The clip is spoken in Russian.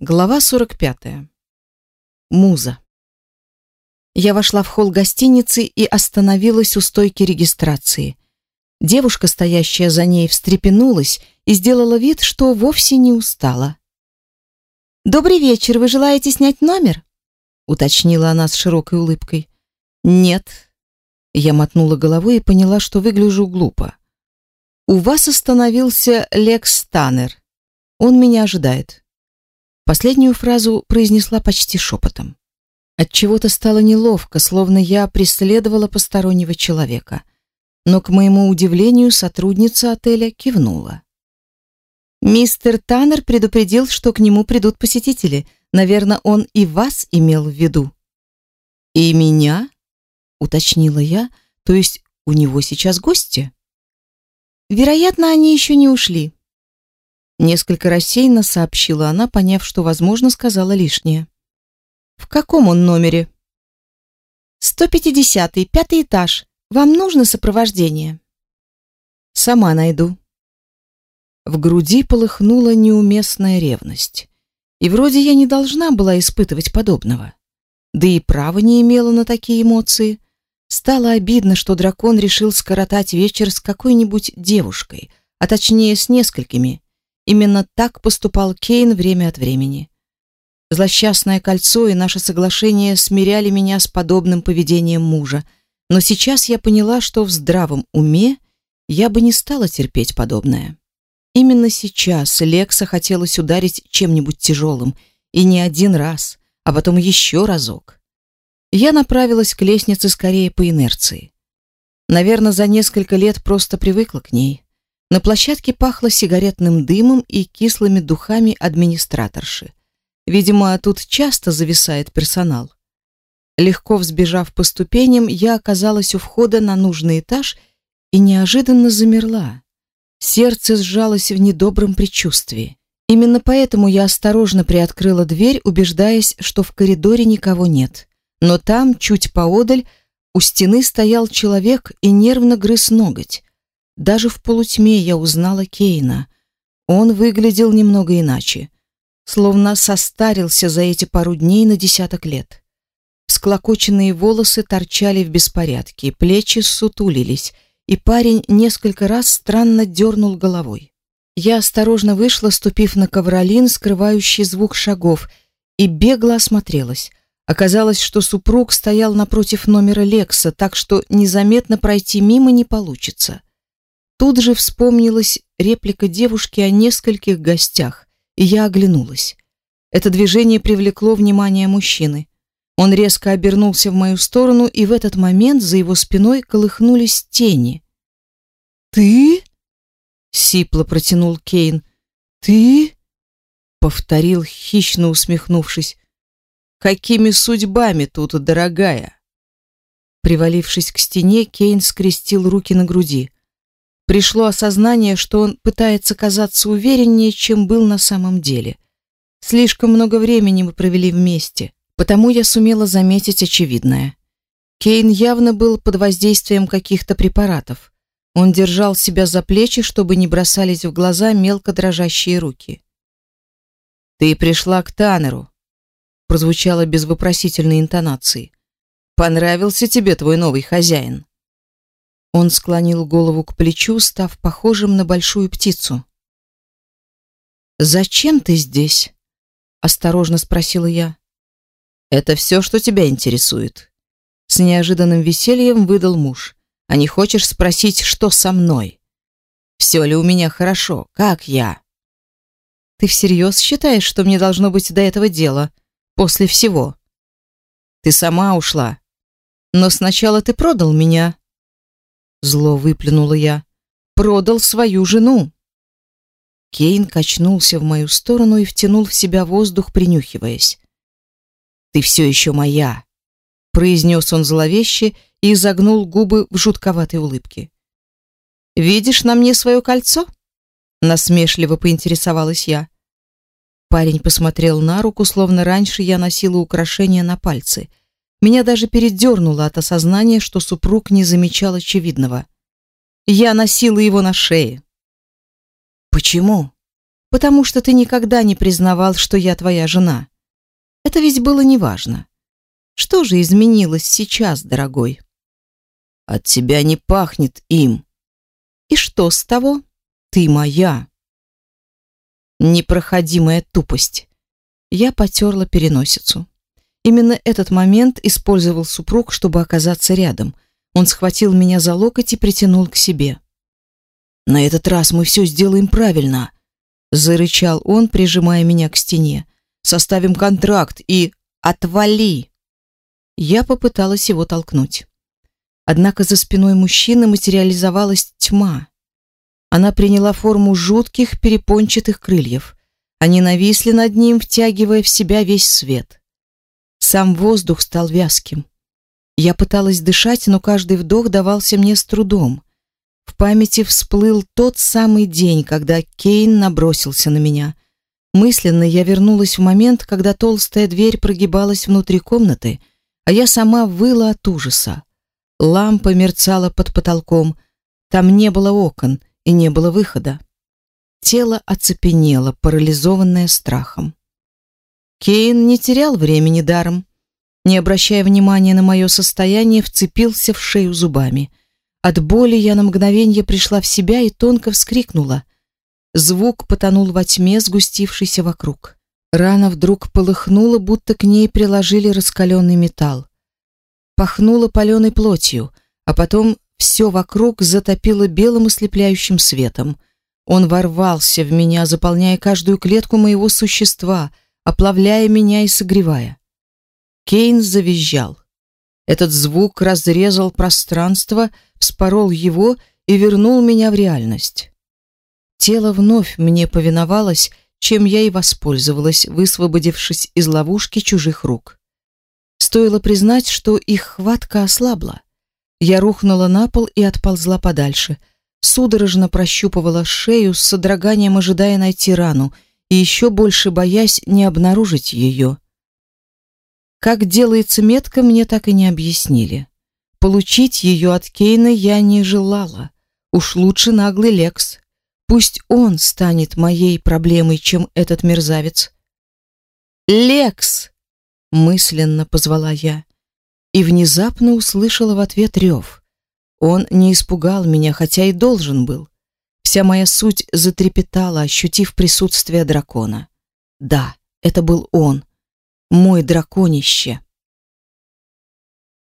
Глава 45. Муза. Я вошла в холл гостиницы и остановилась у стойки регистрации. Девушка, стоящая за ней, встрепенулась и сделала вид, что вовсе не устала. «Добрый вечер, вы желаете снять номер?» уточнила она с широкой улыбкой. «Нет». Я мотнула головой и поняла, что выгляжу глупо. «У вас остановился Лекс Таннер. Он меня ожидает». Последнюю фразу произнесла почти шепотом. От чего-то стало неловко, словно я преследовала постороннего человека. Но к моему удивлению сотрудница отеля кивнула. Мистер Таннер предупредил, что к нему придут посетители. Наверное, он и вас имел в виду. И меня? уточнила я, то есть у него сейчас гости? Вероятно, они еще не ушли. Несколько рассеянно сообщила она, поняв, что, возможно, сказала лишнее. «В каком он номере?» «150-й, пятый этаж. Вам нужно сопровождение?» «Сама найду». В груди полыхнула неуместная ревность. И вроде я не должна была испытывать подобного. Да и права не имела на такие эмоции. Стало обидно, что дракон решил скоротать вечер с какой-нибудь девушкой, а точнее с несколькими, Именно так поступал Кейн время от времени. Злосчастное кольцо и наше соглашение смиряли меня с подобным поведением мужа, но сейчас я поняла, что в здравом уме я бы не стала терпеть подобное. Именно сейчас Лекса хотелось ударить чем-нибудь тяжелым, и не один раз, а потом еще разок. Я направилась к лестнице скорее по инерции. Наверное, за несколько лет просто привыкла к ней. На площадке пахло сигаретным дымом и кислыми духами администраторши. Видимо, тут часто зависает персонал. Легко взбежав по ступеням, я оказалась у входа на нужный этаж и неожиданно замерла. Сердце сжалось в недобром предчувствии. Именно поэтому я осторожно приоткрыла дверь, убеждаясь, что в коридоре никого нет. Но там, чуть поодаль, у стены стоял человек и нервно грыз ноготь. Даже в полутьме я узнала Кейна. Он выглядел немного иначе, словно состарился за эти пару дней на десяток лет. Склокоченные волосы торчали в беспорядке, плечи сутулились, и парень несколько раз странно дернул головой. Я осторожно вышла, ступив на ковролин, скрывающий звук шагов, и бегло осмотрелась. Оказалось, что супруг стоял напротив номера Лекса, так что незаметно пройти мимо не получится. Тут же вспомнилась реплика девушки о нескольких гостях, и я оглянулась. Это движение привлекло внимание мужчины. Он резко обернулся в мою сторону, и в этот момент за его спиной колыхнулись тени. «Ты?» — сипло протянул Кейн. «Ты?» — повторил, хищно усмехнувшись. «Какими судьбами тут, дорогая?» Привалившись к стене, Кейн скрестил руки на груди пришло осознание, что он пытается казаться увереннее, чем был на самом деле. Слишком много времени мы провели вместе, потому я сумела заметить очевидное. Кейн явно был под воздействием каких-то препаратов. Он держал себя за плечи, чтобы не бросались в глаза мелко дрожащие руки. «Ты пришла к Танеру», — прозвучало без вопросительной интонации. «Понравился тебе твой новый хозяин?» Он склонил голову к плечу, став похожим на большую птицу. «Зачем ты здесь?» — осторожно спросила я. «Это все, что тебя интересует?» С неожиданным весельем выдал муж. «А не хочешь спросить, что со мной? Все ли у меня хорошо? Как я?» «Ты всерьез считаешь, что мне должно быть до этого дела? После всего?» «Ты сама ушла. Но сначала ты продал меня». Зло выплюнула я. Продал свою жену. Кейн качнулся в мою сторону и втянул в себя воздух, принюхиваясь. «Ты все еще моя», — произнес он зловеще и изогнул губы в жутковатой улыбке. «Видишь на мне свое кольцо?» — насмешливо поинтересовалась я. Парень посмотрел на руку, словно раньше я носила украшения на пальцы — меня даже передернуло от осознания, что супруг не замечал очевидного. Я носила его на шее. «Почему?» — потому что ты никогда не признавал, что я твоя жена. Это ведь было неважно. Что же изменилось сейчас, дорогой? От тебя не пахнет им. И что с того? Ты моя. Непроходимая тупость. Я потерла переносицу. Именно этот момент использовал супруг, чтобы оказаться рядом. Он схватил меня за локоть и притянул к себе. «На этот раз мы все сделаем правильно», — зарычал он, прижимая меня к стене. «Составим контракт и... отвали!» Я попыталась его толкнуть. Однако за спиной мужчины материализовалась тьма. Она приняла форму жутких перепончатых крыльев. Они нависли над ним, втягивая в себя весь свет. Сам воздух стал вязким. Я пыталась дышать, но каждый вдох давался мне с трудом. В памяти всплыл тот самый день, когда Кейн набросился на меня. Мысленно я вернулась в момент, когда толстая дверь прогибалась внутри комнаты, а я сама выла от ужаса. Лампа мерцала под потолком, там не было окон и не было выхода. Тело оцепенело, парализованное страхом. Кейн не терял времени даром. Не обращая внимания на мое состояние, вцепился в шею зубами. От боли я на мгновение пришла в себя и тонко вскрикнула. Звук потонул во тьме, сгустившейся вокруг. Рана вдруг полыхнула, будто к ней приложили раскаленный металл. Пахнуло паленой плотью, а потом все вокруг затопило белым ослепляющим светом. Он ворвался в меня, заполняя каждую клетку моего существа, оплавляя меня и согревая. Кейн завизжал. Этот звук разрезал пространство, вспорол его и вернул меня в реальность. Тело вновь мне повиновалось, чем я и воспользовалась, высвободившись из ловушки чужих рук. Стоило признать, что их хватка ослабла. Я рухнула на пол и отползла подальше. Судорожно прощупывала шею с содроганием, ожидая найти рану, и еще больше боясь не обнаружить ее. Как делается метка, мне так и не объяснили. Получить ее от Кейна я не желала. Уж лучше наглый Лекс. Пусть он станет моей проблемой, чем этот мерзавец. «Лекс!» — мысленно позвала я. И внезапно услышала в ответ рев. Он не испугал меня, хотя и должен был. Вся моя суть затрепетала, ощутив присутствие дракона. Да, это был он — мой драконище.